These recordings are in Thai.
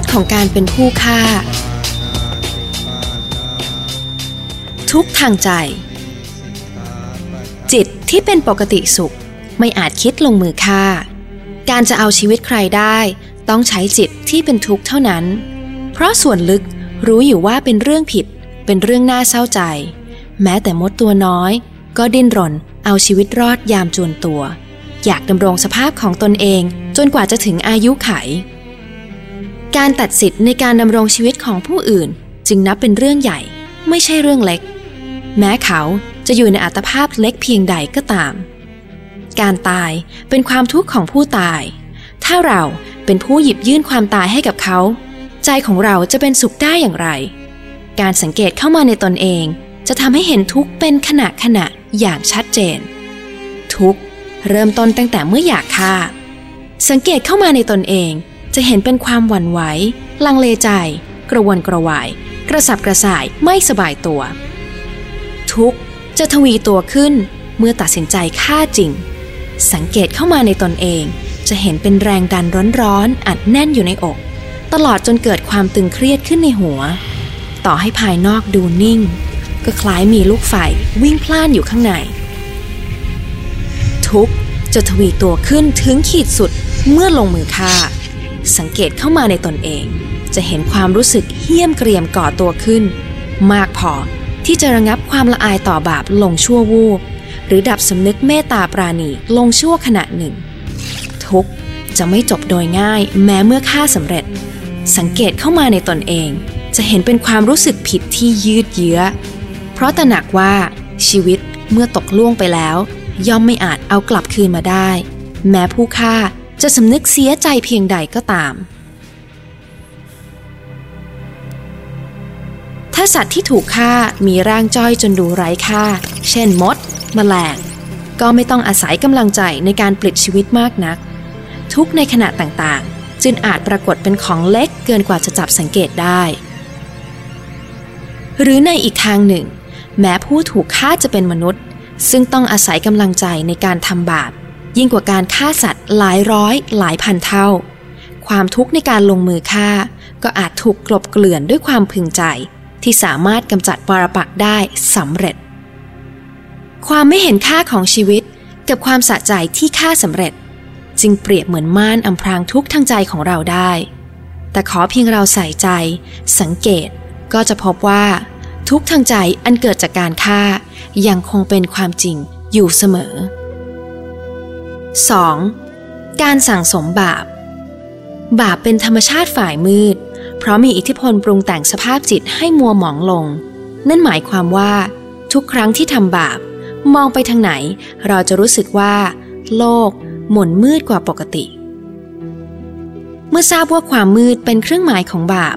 ษของการเป็นผู้ฆ่า ทุกทางใจ จิตที่เป็นปกติสุขไม่อาจคิดลงมือฆ่า การจะเอาชีวิตใครได้ต้องใช้จิตที่เป็นทุกข์เท่านั้น เพราะส่วนลึกรู้อยู่ว่าเป็นเรื่องผิด เป็นเรื่องน่าเศร้าใจ แม้แต่มดตัวน้อย ก็ดิ้นรนเอาชีวิตรอดยามจวนตัว อยากดำรงสภาพของตนเองจนกว่าจะถึงอายุไข การตัดสิทธิ์ในการดำรงชีวิตของผู้อื่น จึงนับเป็นเรื่องใหญ่ ไม่ใช่เรื่องเล็ก แม้เขาจะอยู่ในอัตภาพเล็กเพียงใดก็ตาม การตายเป็นความทุกข์ของผู้ตาย ถ้าเราเป็นผู้หยิบยื่นความตายให้กับเขา ใจของเราจะเป็นสุขได้อย่างไร การสังเกตเข้ามาในตนเอง จะทำให้เห็นทุกข์เป็นขณะขณะอย่างชัดเจน ทุกข์เริ่มต้นตั้งแต่เมื่ออยากฆ่า สังเกตเข้ามาในตนเอง จะเห็นเป็นความหวั่นไหว ลังเลใจ กระวนกระวาย กระสับกระส่ายไม่สบายตัว ทุกจะทวีตัวขึ้นเมื่อตัดสินใจฆ่าจริง สังเกตเข้ามาในตนเอง จะเห็นเป็นแรงดันร้อนๆอัดแน่นอยู่ในอก ตลอดจนเกิดความตึงเครียดขึ้นในหัว ต่อให้ภายนอกดูนิ่ง ก็คล้ายมีลูกไฟวิ่งพล่านอยู่ข้างใน ทุกจะทวีตัวขึ้นถึงขีดสุดเมื่อลงมือฆ่า สังเกตเข้ามาในตนเอง จะเห็นความรู้สึกเหี้ยมเกรียมก่อตัวขึ้น มากพอที่จะระงับความละอายต่อบาปลงชั่ววูบหรือดับสำนึกเมตตาปราณีลงชั่วขณะหนึ่ง ทุกจะไม่จบโดยง่ายแม้เมื่อฆ่าสำเร็จ สังเกตเข้ามาในตนเอง จะเห็นเป็นความรู้สึกผิดที่ยืดเยื้อ เพราะตระหนักว่าชีวิตเมื่อตกล่วงไปแล้ว ย่อมไม่อาจเอากลับคืนมาได้ แม้ผู้ฆ่า จะสำนึกเสียใจเพียงใดก็ตาม ถ้าสัตว์ที่ถูกฆ่ามีร่างจ้อยจนดูไร้ค่า เช่นมดแมลง ก็ไม่ต้องอาศัยกำลังใจในการปลิดชีวิตมากนัก ทุกในขณะต่างๆ จึงอาจปรากฏเป็นของเล็กเกินกว่าจะจับสังเกตได้ หรือในอีกทางหนึ่ง แม้ผู้ถูกฆ่าจะเป็นมนุษย์ ซึ่งต้องอาศัยกำลังใจในการทำบาป ยิ่งกว่าการฆ่าสัตว์หลายร้อยหลายพันเท่า ความทุกข์ในการลงมือฆ่า ก็อาจถูกกลบเกลื่อนด้วยความพึงใจ ที่สามารถกำจัดปรปักได้สำเร็จ ความไม่เห็นค่าของชีวิตกับความสะใจที่ฆ่าสำเร็จ จึงเปรียบเหมือนม่านอำพรางทุกข์ทางใจของเราได้ แต่ขอเพียงเราใส่ใจ สังเกตก็จะพบว่า ทุกทางใจอันเกิดจากการฆ่ายังคงเป็นความจริงอยู่เสมอ 2. การสั่งสมบาป บาปเป็นธรรมชาติฝ่ายมืด เพราะมีอิทธิพลปรุงแต่งสภาพจิตให้มัวหมองลง นั่นหมายความว่า ทุกครั้งที่ทำบาป มองไปทางไหน เราจะรู้สึกว่า โลก หม่นมืดกว่าปกติ เมื่อทราบว่าความมืดเป็นเครื่องหมายของบาป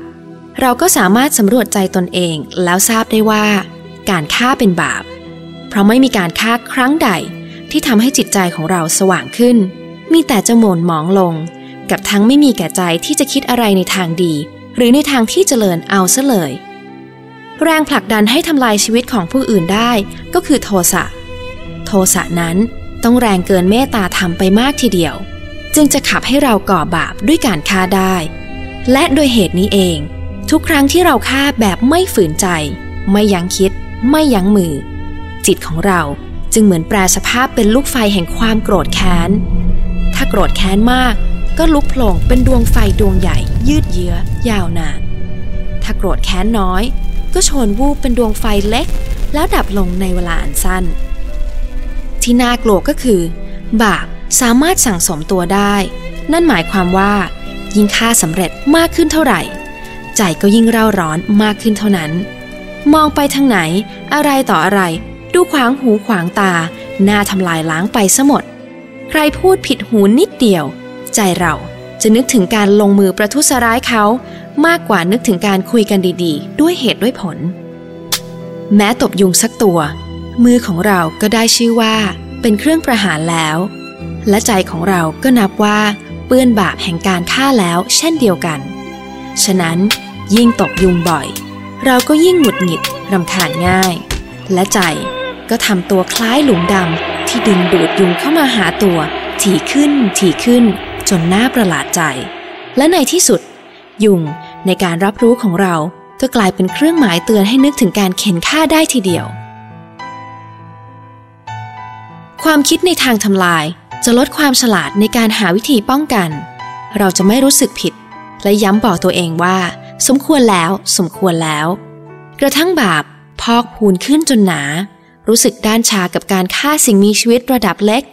เราก็สามารถสำรวจใจตนเอง แล้วทราบได้ว่า การฆ่าเป็นบาป เพราะไม่มีการฆ่าครั้งใด ที่ทำให้จิตใจของเราสว่างขึ้น มีแต่จะหม่นหมองลง กับทั้งไม่มีแก่ใจที่จะคิดอะไรในทางดี หรือในทางที่เจริญเอาซะเลย แรงผลักดันให้ทำลายชีวิตของผู้อื่นได้ก็คือโทสะ โทสะนั้นต้องแรงเกินเมตตาธรรมไปมากทีเดียว จึงจะขับให้เราก่อบาปด้วยการฆ่าได้ และโดยเหตุนี้เอง ทุกครั้งที่เราฆ่าแบบไม่ฝืนใจ ไม่ยั้งคิด ไม่ยั้งมือ จิตของเรา จึงเหมือนแปลสภาพเป็นลูกไฟแห่งความโกรธแค้น ถ้าโกรธแค้นมาก ก็ลุกโผล่เป็นดวงไฟดวงใหญ่ ยืดเยื้อ ยาวนาน ถ้าโกรธแค้นน้อย ก็โชนวูบเป็นดวงไฟเล็ก แล้วดับลงในเวลาอันสั้น ที่น่ากลัวก็คือ บาปสามารถสั่งสมตัวได้ นั่นหมายความว่า ยิ่งฆ่าสำเร็จมากขึ้นเท่าไหร่ ใจก็ยิ่งเร่าร้อนมากขึ้นเท่านั้น มองไปทางไหนอะไรต่ออะไร ดูขวางหูขวางตา หน่าทำลายล้างไปซะหมด ใครพูดผิดหูนิดเดียว ใจเราจะนึกถึงการลงมือประทุษร้ายเขา มากกว่านึกถึงการคุยกันดีๆ ด้วยเหตุด้วยผล แม้ตบยุงสักตัว มือของเราก็ได้ชื่อว่า เป็นเครื่องประหารแล้ว และใจของเราก็นับว่า เปื้อนบาปแห่งการฆ่าแล้วเช่นเดียวกัน ฉะนั้นยิ่งตบยุงบ่อย เราก็ยิ่งหงุดหงิดรำคาญง่าย และใจ ก็ทำตัวคล้ายหลุมดำที่ดึงดูดยุงเข้ามาหาตัว ถี่ขึ้น ถี่ขึ้น จนน่าประหลาดใจ และในที่สุด ยุงในการรับรู้ของเราก็กลายเป็นเครื่องหมายเตือนให้นึกถึงการเข็นฆ่าได้ทีเดียว ความคิดในทางทำลายจะลดความฉลาดในการหาวิธีป้องกัน เราจะไม่รู้สึกผิด และย้ำบอกตัวเองว่า สมควรแล้ว สมควรแล้ว กระทั่งบาปพอกพูนขึ้นจนหนา รู้สึกด้านชากับการฆ่าสิ่งมีชีวิตระดับเล็ก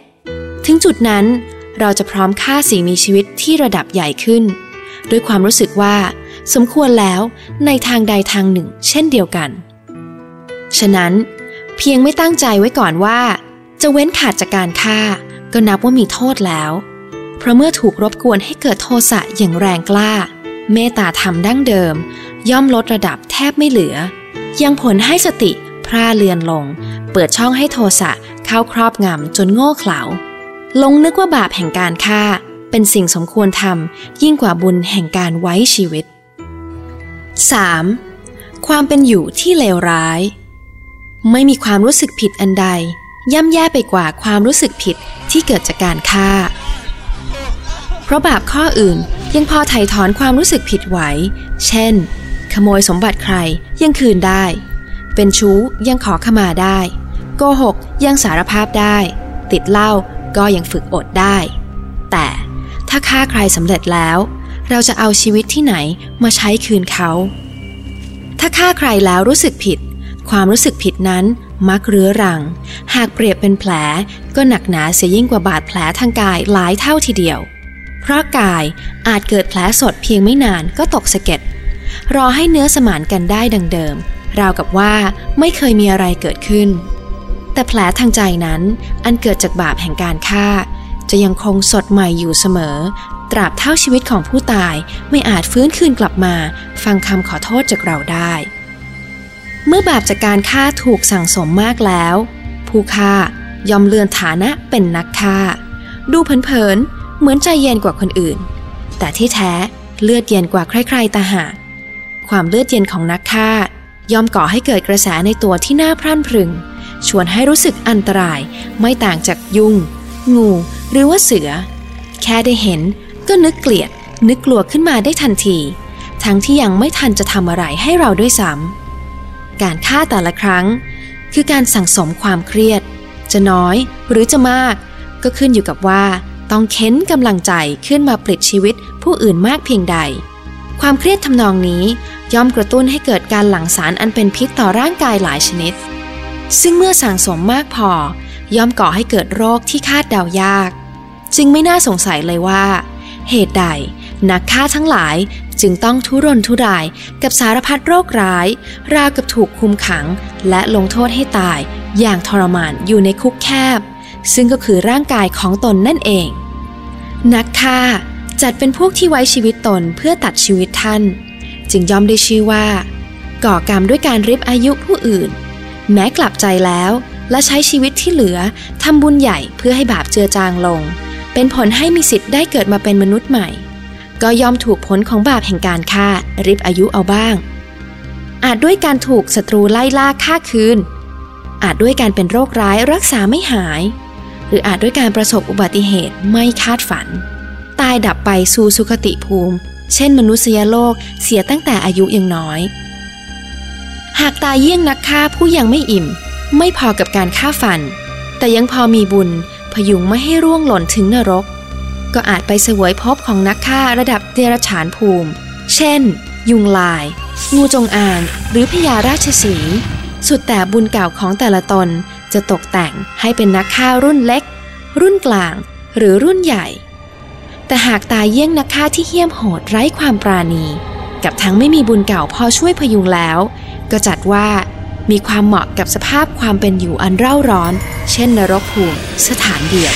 ถึงจุดนั้นเราจะพร้อมฆ่าสิ่งมีชีวิตที่ระดับใหญ่ขึ้น ด้วยความรู้สึกว่า สมควรแล้วในทางใดทางหนึ่ง เช่นเดียวกัน ฉะนั้น เพียงไม่ตั้งใจไว้ก่อนว่า จะเว้นขาดจากการฆ่า ก็นับว่ามีโทษแล้ว เพราะเมื่อถูกรบกวนให้เกิดโทสะอย่างแรงกล้า เมตตาธรรมดั้งเดิม ย่อมลดระดับแทบไม่เหลือ ยังผลให้สติ พร่าเลือนลง เปิดช่องให้โทสะเข้าครอบงำจนโง่เขลาลงนึกว่าบาปแห่งการฆ่า เป็นสิ่งสมควรทำยิ่งกว่าบุญแห่งการไว้ชีวิต 3. ความเป็นอยู่ที่เลวร้าย ไม่มีความรู้สึกผิดอันใด ย่ำแย่ไปกว่าความรู้สึกผิดที่เกิดจากการฆ่า เพราะบาปข้ออื่นยังพอไถ่ถอนความรู้สึกผิดไหว เช่น ขโมยสมบัติใครยังคืนได้ เป็นชู้ยังขอขมาได้ โกหกยังสารภาพได้ ติดเหล้าก็ยังฝึกอดได้ แต่ถ้าฆ่าใครสำเร็จแล้ว เราจะเอาชีวิตที่ไหนมาใช้คืนเขา ถ้าฆ่าใครแล้วรู้สึกผิด ความรู้สึกผิดนั้นมักเรื้อรัง หากเปรียบเป็นแผลก็หนักหนาเสียยิ่งกว่าบาดแผลทางกายหลายเท่าทีเดียว เพราะกายอาจเกิดแผลสดเพียงไม่นานก็ตกสะเก็ดรอให้เนื้อสมานกันได้ดังเดิม ราวกับว่าไม่เคยมีอะไรเกิดขึ้น แต่แผลทางใจนั้นอันเกิดจากบาปแห่งการฆ่า จะยังคงสดใหม่อยู่เสมอ ตราบเท่าชีวิตของผู้ตายไม่อาจฟื้นคืนกลับมา ฟังคำขอโทษจากเราได้ เมื่อบาปจากการฆ่าถูกสั่งสมมากแล้ว ผู้ฆ่ายอมเลือนฐานะเป็นนักฆ่า ดูเผินๆเหมือนใจเย็นกว่าคนอื่น แต่ที่แท้เลือดเย็นกว่าใครๆตาหากความเลือดเย็นของนักฆ่า ยอมก่อให้เกิดกระแสในตัวที่น่าพรั่นพรึง ชวนให้รู้สึกอันตรายไม่ต่างจากยุง งู หรือว่าเสือ แค่ได้เห็นก็นึกเกลียด นึกกลัวขึ้นมาได้ทันที ทั้งที่ยังไม่ทันจะทำอะไรให้เราด้วยซ้ำการฆ่าแต่ละครั้ง คือการสั่งสมความเครียด จะน้อยหรือจะมาก ก็ขึ้นอยู่กับว่า ต้องเค้นกำลังใจขึ้นมาปลิดชีวิตผู้อื่นมากเพียงใด ความเครียดทำนองนี้ ย่อมกระตุ้นให้เกิดการหลั่งสารอันเป็นพิษต่อร่างกายหลายชนิด ซึ่งเมื่อสั่งสมมากพอ ย่อมก่อให้เกิดโรคที่คาดเดายาก จึงไม่น่าสงสัยเลยว่า เหตุใด นักฆ่าทั้งหลายจึงต้องทุรนทุรายกับสารพัดโรคร้าย ราวกับถูกคุมขัง และลงโทษให้ตาย อย่างทรมานอยู่ในคุกแคบ ซึ่งก็คือร่างกายของตนนั่นเอง นักฆ่าจัดเป็นพวกที่ไว้ชีวิตตนเพื่อตัดชีวิตท่าน จึงย่อมได้ชื่อว่า ก่อกรรมด้วยการริบอายุผู้อื่น แม้กลับใจแล้วและใช้ชีวิตที่เหลือทำบุญใหญ่เพื่อให้บาปเจือจางลง เป็นผลให้มีสิทธิ์ได้เกิดมาเป็นมนุษย์ใหม่ ก็ยอมถูกผลของบาปแห่งการฆ่าริบอายุเอาบ้าง อาจด้วยการถูกศัตรูไล่ล่าฆ่าคืน อาจด้วยการเป็นโรคร้ายรักษาไม่หาย หรืออาจด้วยการประสบอุบัติเหตุไม่คาดฝัน ตายดับไปสู่สุคติภูมิ เช่นมนุษยโลกเสียตั้งแต่อายุยังน้อย หากตายเยี่ยงนักฆ่าผู้ยังไม่อิ่ม ไม่พอกับการฆ่าฟัน แต่ยังพอมีบุญพยุงไม่ให้ร่วงหล่นถึงนรก ก็อาจไปเสวยพบของนักฆ่าระดับเดรัจฉานภูมิ เช่น ยุงลาย งูจงอาง หรือพญาราชสี สุดแต่บุญเก่าของแต่ละตนจะตกแต่งให้เป็นนักฆ่ารุ่นเล็ก รุ่นกลาง หรือรุ่นใหญ่ แต่หากตายเยี่ยงนักฆ่าที่เหี้ยมโหดไร้ความปราณี กับทั้งไม่มีบุญเก่าพอช่วยพยุงแล้ว ก็จัดว่ามีความเหมาะกับสภาพความเป็นอยู่อันเร่าร้อน เช่นนรกภูมิสถานเดียว